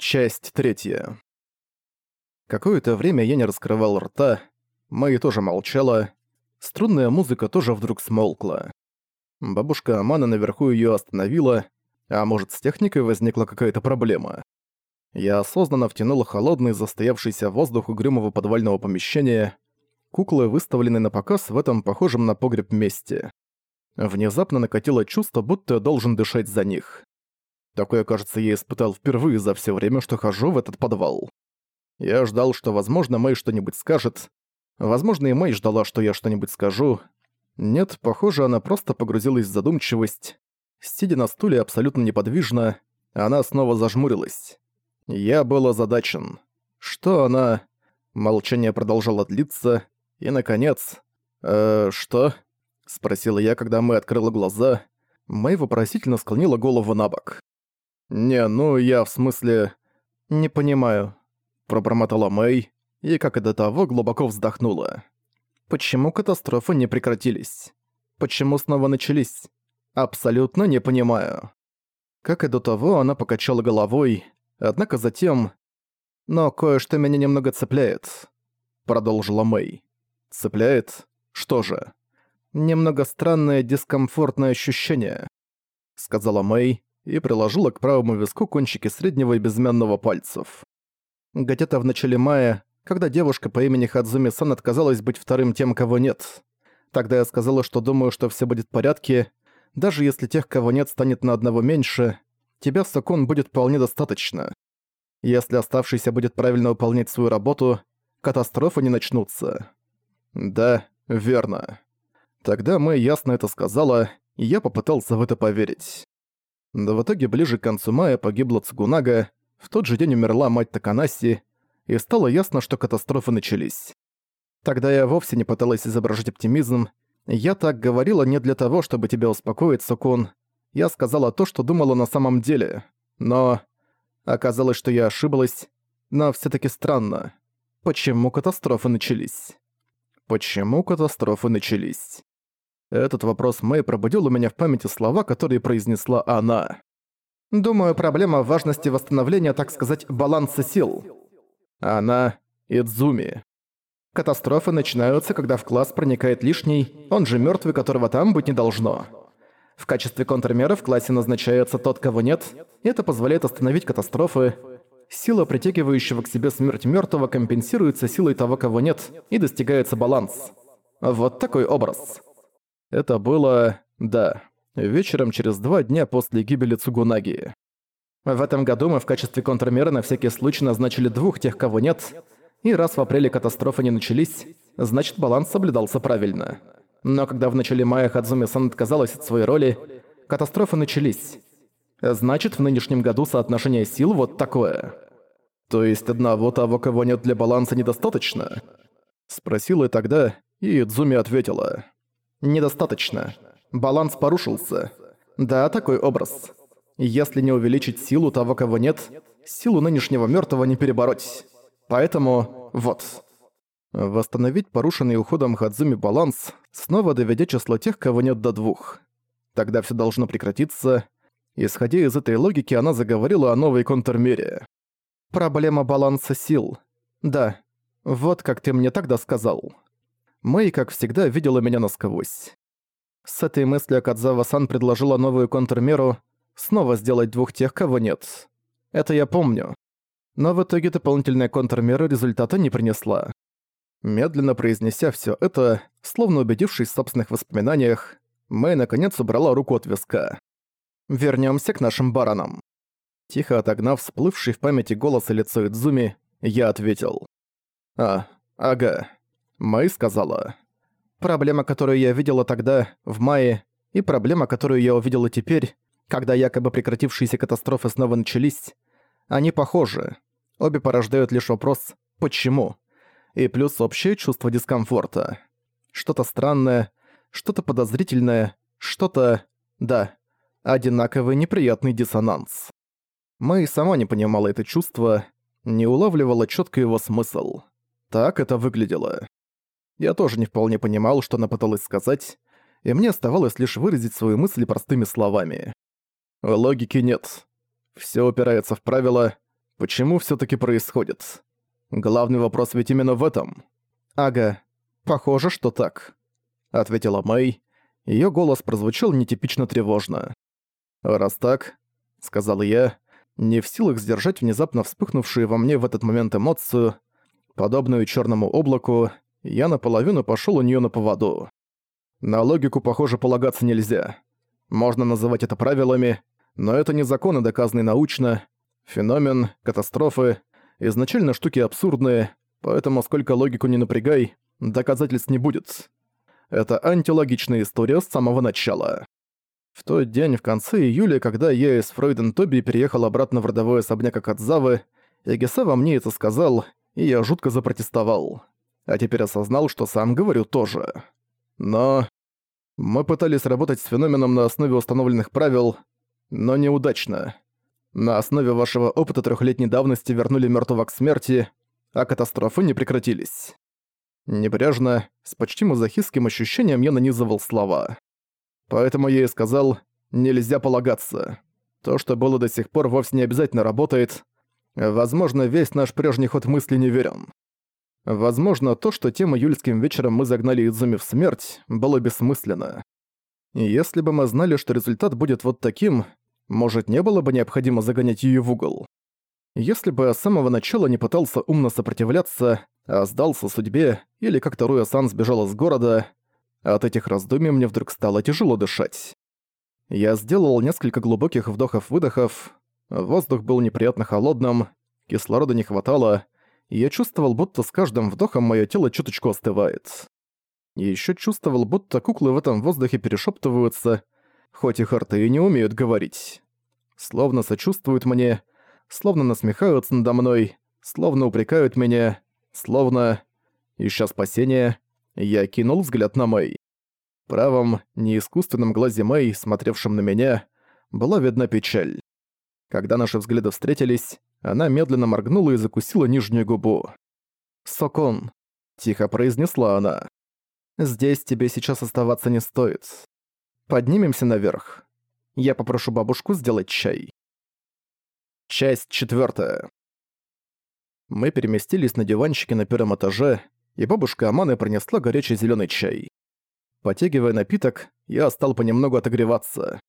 Часть третья. Какое-то время я не раскрывал рта, Мэй тоже молчала, струнная музыка тоже вдруг смолкла. Бабушка Амана наверху её остановила, а может с техникой возникла какая-то проблема. Я осознанно втянул холодный, застоявшийся воздух угрюмого подвального помещения. Куклы выставлены на показ в этом похожем на погреб месте. Внезапно накатило чувство, будто я должен дышать за них. Такое, кажется, я испытал впервые за все время, что хожу в этот подвал. Я ждал, что, возможно, Мэй что-нибудь скажет. Возможно, и Мэй ждала, что я что-нибудь скажу. Нет, похоже, она просто погрузилась в задумчивость. Сидя на стуле абсолютно неподвижно, она снова зажмурилась. Я был озадачен. Что она... Молчание продолжало длиться, и, наконец... «Э, что?» — спросил я, когда мы открыла глаза. Мэй вопросительно склонила голову на бок. «Не, ну я в смысле...» «Не понимаю», — пробормотала Мэй, и, как и до того, глубоко вздохнула. «Почему катастрофы не прекратились? Почему снова начались? Абсолютно не понимаю». Как и до того, она покачала головой, однако затем... «Но кое-что меня немного цепляет», — продолжила Мэй. «Цепляет? Что же?» «Немного странное дискомфортное ощущение», — сказала Мэй, и приложила к правому виску кончики среднего и безымянного пальцев. Где-то в начале мая, когда девушка по имени Хадзуми Сан отказалась быть вторым тем, кого нет. Тогда я сказала, что думаю, что все будет в порядке, даже если тех, кого нет, станет на одного меньше, тебя, Сакон, будет вполне достаточно. Если оставшийся будет правильно выполнять свою работу, катастрофы не начнутся. Да, верно. Тогда Мэй ясно это сказала, и я попытался в это поверить. Да в итоге ближе к концу мая погибла Цугунага, в тот же день умерла мать Таканаси, и стало ясно, что катастрофы начались. Тогда я вовсе не пыталась изображать оптимизм, я так говорила не для того, чтобы тебя успокоить, Сукун. Я сказала то, что думала на самом деле. Но... Оказалось, что я ошиблась. Но все таки странно. Почему катастрофы начались? Почему катастрофы начались? Этот вопрос Мэй пробудил у меня в памяти слова, которые произнесла она. «Думаю, проблема важности восстановления, так сказать, баланса сил». Она — Идзуми. Катастрофы начинаются, когда в класс проникает лишний, он же мертвый, которого там быть не должно. В качестве контрмеры в классе назначается тот, кого нет, и это позволяет остановить катастрофы. Сила притягивающего к себе смерть мертвого компенсируется силой того, кого нет, и достигается баланс. Вот такой образ. Это было... да, вечером через два дня после гибели Цугунаги. В этом году мы в качестве контрмеры на всякий случай назначили двух тех, кого нет, и раз в апреле катастрофы не начались, значит баланс соблюдался правильно. Но когда в начале мая Хадзуми-сан отказалась от своей роли, катастрофы начались. Значит, в нынешнем году соотношение сил вот такое. То есть одного того, кого нет для баланса, недостаточно? Спросила и тогда, и Идзуми ответила. Недостаточно. Баланс порушился. Да, такой образ. Если не увеличить силу того, кого нет, силу нынешнего мертвого не перебороть. Поэтому вот. Восстановить порушенный уходом Хадзуми баланс, снова доведя число тех, кого нет до двух. Тогда все должно прекратиться. Исходя из этой логики, она заговорила о новой контрмере. Проблема баланса сил. Да, вот как ты мне тогда сказал. Мэй, как всегда, видела меня насквозь. С этой мыслью Кадзава-сан предложила новую контрмеру снова сделать двух тех, кого нет. Это я помню. Но в итоге дополнительная контрмера результата не принесла. Медленно произнеся все это, словно убедившись в собственных воспоминаниях, Мэй наконец убрала руку от виска. Вернемся к нашим баранам. Тихо отогнав всплывший в памяти голос и лицо Идзуми, я ответил. «А, ага». Мэй сказала. «Проблема, которую я видела тогда, в мае, и проблема, которую я увидела теперь, когда якобы прекратившиеся катастрофы снова начались, они похожи. Обе порождают лишь вопрос «почему?» и плюс общее чувство дискомфорта. Что-то странное, что-то подозрительное, что-то... да, одинаковый неприятный диссонанс. Мэй сама не понимала это чувство, не улавливала четко его смысл. Так это выглядело. Я тоже не вполне понимал, что она пыталась сказать, и мне оставалось лишь выразить свои мысли простыми словами. Логики нет. Все упирается в правила Почему все таки происходит? Главный вопрос ведь именно в этом. Ага, похоже, что так, ответила Мэй. Её голос прозвучал нетипично тревожно. Раз так, сказал я, не в силах сдержать внезапно вспыхнувшую во мне в этот момент эмоцию, подобную черному облаку, я наполовину пошел у нее на поводу. На логику, похоже, полагаться нельзя. Можно называть это правилами, но это не законы, доказанные научно. Феномен, катастрофы, изначально штуки абсурдные, поэтому сколько логику не напрягай, доказательств не будет. Это антилогичная история с самого начала. В тот день в конце июля, когда я из Фройден Тоби переехал обратно в родовой особняк Акадзавы, Эгисава мне это сказал, и я жутко запротестовал. А теперь осознал, что сам говорю тоже. Но... Мы пытались работать с феноменом на основе установленных правил, но неудачно. На основе вашего опыта трехлетней давности вернули мертвого к смерти, а катастрофы не прекратились. Небрежно, с почти мазохистским ощущением я нанизывал слова. Поэтому я и сказал, нельзя полагаться. То, что было до сих пор, вовсе не обязательно работает. Возможно, весь наш прежний ход мысли неверен. Возможно, то, что тем июльским вечером мы загнали Изуми в смерть, было бессмысленно. Если бы мы знали, что результат будет вот таким, может, не было бы необходимо загонять её в угол. Если бы я с самого начала не пытался умно сопротивляться, а сдался судьбе, или как Таруя-сан сбежала с города, от этих раздумий мне вдруг стало тяжело дышать. Я сделал несколько глубоких вдохов-выдохов, воздух был неприятно холодным, кислорода не хватало, я чувствовал, будто с каждым вдохом моё тело чуточку остывает. И ещё чувствовал, будто куклы в этом воздухе перешептываются, хоть их рты и не умеют говорить. Словно сочувствуют мне, словно насмехаются надо мной, словно упрекают меня, словно, ища спасения, я кинул взгляд на Мэй. Правом, неискусственном глазе Мэй, смотревшем на меня, была видна печаль. Когда наши взгляды встретились, она медленно моргнула и закусила нижнюю губу. «Сокон», — тихо произнесла она. «Здесь тебе сейчас оставаться не стоит. Поднимемся наверх. Я попрошу бабушку сделать чай». Часть четвертая. Мы переместились на диванчике на первом этаже, и бабушка Аманы принесла горячий зеленый чай. Потягивая напиток, я стал понемногу отогреваться.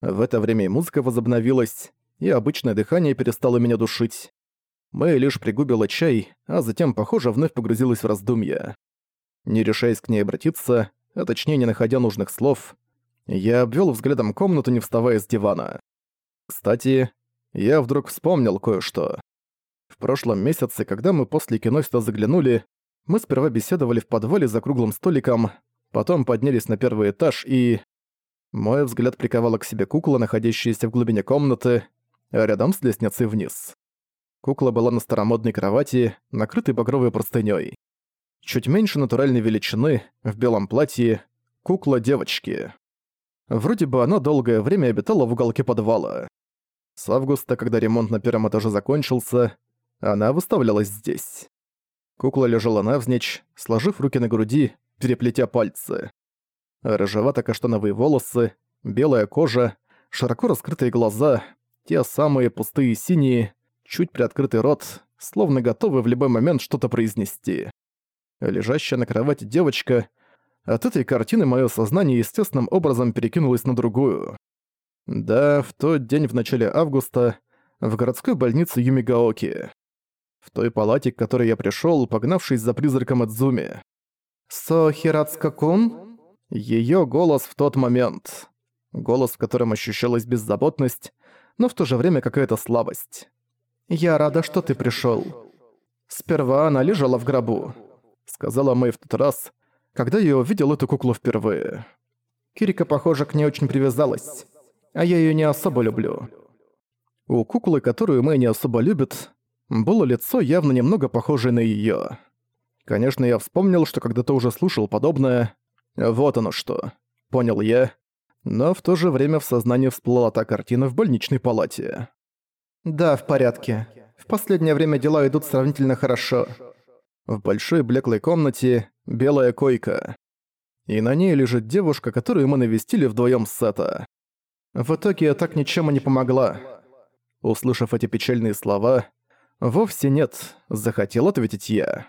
В это время и музыка возобновилась, и обычное дыхание перестало меня душить. Мэй лишь пригубила чай, а затем, похоже, вновь погрузилась в раздумья. Не решаясь к ней обратиться, а точнее не находя нужных слов, я обвел взглядом комнату, не вставая с дивана. Кстати, я вдруг вспомнил кое-что. В прошлом месяце, когда мы после кино сюда заглянули, мы сперва беседовали в подвале за круглым столиком, потом поднялись на первый этаж и... Мой взгляд приковала к себе кукла, находящаяся в глубине комнаты, рядом с лестницей вниз. Кукла была на старомодной кровати, накрытой багровой простынёй. Чуть меньше натуральной величины, в белом платье, кукла девочки. Вроде бы она долгое время обитала в уголке подвала. С августа, когда ремонт на первом этаже закончился, она выставлялась здесь. Кукла лежала навзничь, сложив руки на груди, переплетя пальцы. Рыжевато-каштановые волосы, белая кожа, широко раскрытые глаза, те самые пустые синие, чуть приоткрытый рот, словно готовы в любой момент что-то произнести. Лежащая на кровати девочка... От этой картины мое сознание естественным образом перекинулось на другую. Да, в тот день в начале августа в городской больнице Юмигаоки в той палате, к которой я пришёл, погнавшись за призраком Эдзуми. «Со-Хирацка-кун?» Её голос в тот момент. Голос, в котором ощущалась беззаботность, но в то же время какая-то слабость. «Я рада, что ты пришёл. Сперва она лежала в гробу», — сказала Мэй в тот раз, когда я увидел эту куклу впервые. Кирика, похоже, к ней очень привязалась, а я её не особо люблю. У куклы, которую Мэй не особо любит, было лицо явно немного похожее на её. Конечно, я вспомнил, что когда-то уже слушал подобное. Вот оно что. Понял я. Но в то же время в сознании всплыла та картина в больничной палате. «Да, в порядке. В последнее время дела идут сравнительно хорошо». В большой блеклой комнате белая койка. И на ней лежит девушка, которую мы навестили вдвоем с Сета. В итоге я так ничем и не помогла. Услышав эти печальные слова, «Вовсе нет», — захотел ответить я.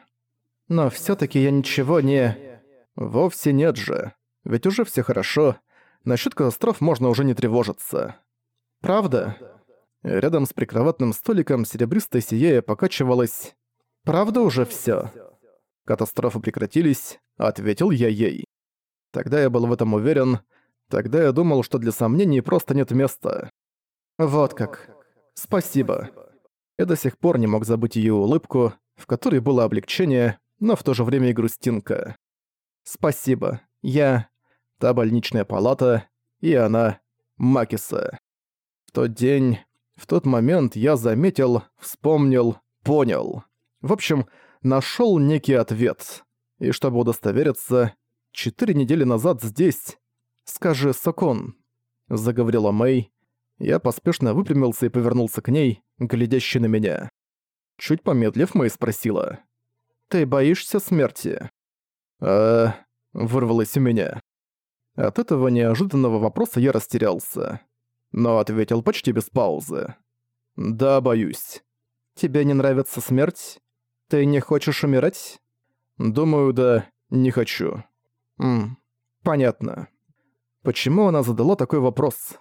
«Но всё-таки я ничего не...» «Вовсе нет же. Ведь уже всё хорошо. Насчёт катастроф можно уже не тревожиться». «Правда?» Рядом с прикроватным столиком серебристая сияя покачивалась. «Правда уже всё?» «Катастрофы прекратились», — ответил я ей. Тогда я был в этом уверен. Тогда я думал, что для сомнений просто нет места. «Вот как. Спасибо». Я до сих пор не мог забыть её улыбку, в которой было облегчение, но в то же время и грустинка. «Спасибо. Я...» Та больничная палата, и она... Макиса. В тот день, в тот момент я заметил, вспомнил, понял. В общем, нашёл некий ответ. И чтобы удостовериться, четыре недели назад здесь... «Скажи, Сокон», — заговорила Мэй, я поспешно выпрямился и повернулся к ней, глядящей на меня. Чуть помедлив, Мэй спросила. «Ты боишься смерти?» «А...» — вырвалось у меня. От этого неожиданного вопроса я растерялся. Но ответил почти без паузы. «Да, боюсь. Тебе не нравится смерть? Ты не хочешь умирать?» «Думаю, да, не хочу». «Ммм, понятно. Почему она задала такой вопрос?»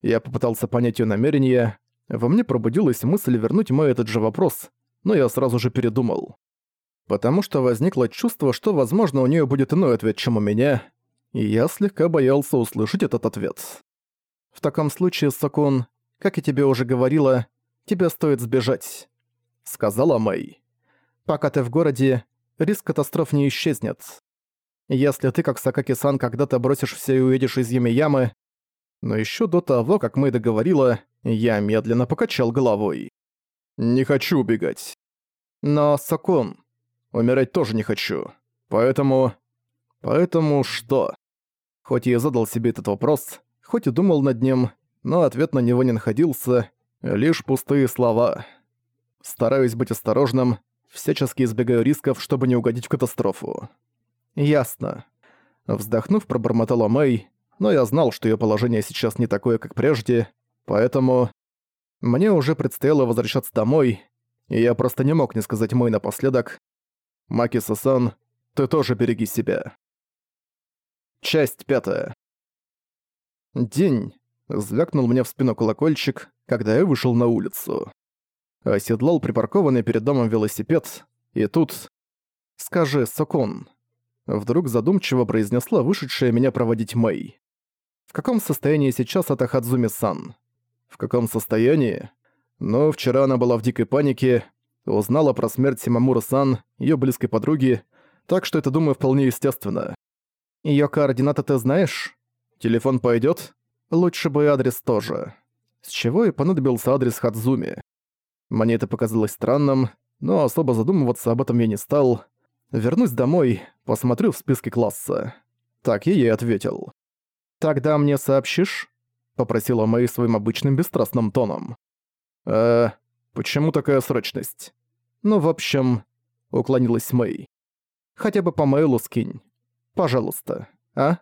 Я попытался понять её намерение. Во мне пробудилась мысль вернуть мой этот же вопрос, но я сразу же передумал. Потому что возникло чувство, что, возможно, у неё будет иной ответ, чем у меня, и я слегка боялся услышать этот ответ. В таком случае, Сокун, как я тебе уже говорила, тебе стоит сбежать», — сказала Мэй. «Пока ты в городе, риск катастроф не исчезнет. Если ты, как Сакаки-сан, когда-то бросишь все и уедешь из Ямы-Ямы, но еще до того, как мы договорила, я медленно покачал головой. «Не хочу убегать». «Но, Сакун, умирать тоже не хочу. Поэтому...» «Поэтому что?» Хоть я задал себе этот вопрос, хоть и думал над ним, но ответ на него не находился, лишь пустые слова. Стараюсь быть осторожным, всячески избегаю рисков, чтобы не угодить в катастрофу. «Ясно». Вздохнув, пробормотала Мэй, но я знал, что её положение сейчас не такое, как прежде, поэтому... Мне уже предстояло возвращаться домой, и я просто не мог не сказать мой напоследок. «Маки-сан, ты тоже береги себя». Часть пятая. День. Звякнул мне в спину колокольчик, когда я вышел на улицу. Оседлал припаркованный перед домом велосипед, и тут... «Скажи, Сокон», — вдруг задумчиво произнесла вышедшая меня проводить Мэй. В каком состоянии сейчас эта Хадзуми-сан? В каком состоянии? Ну, вчера она была в дикой панике, узнала про смерть Симамура-сан, её близкой подруги, так что это, думаю, вполне естественно. Её координаты ты знаешь? Телефон пойдёт? Лучше бы и адрес тоже. С чего и понадобился адрес Хадзуми. Мне это показалось странным, но особо задумываться об этом я не стал. Вернусь домой, посмотрю в списке класса. Так я ей ответил. «Тогда мне сообщишь?» — попросила Мэй своим обычным бесстрастным тоном. «Э, почему такая срочность?» «Ну, в общем...» — уклонилась Мэй. «Хотя бы по мейлу скинь. Пожалуйста, а?»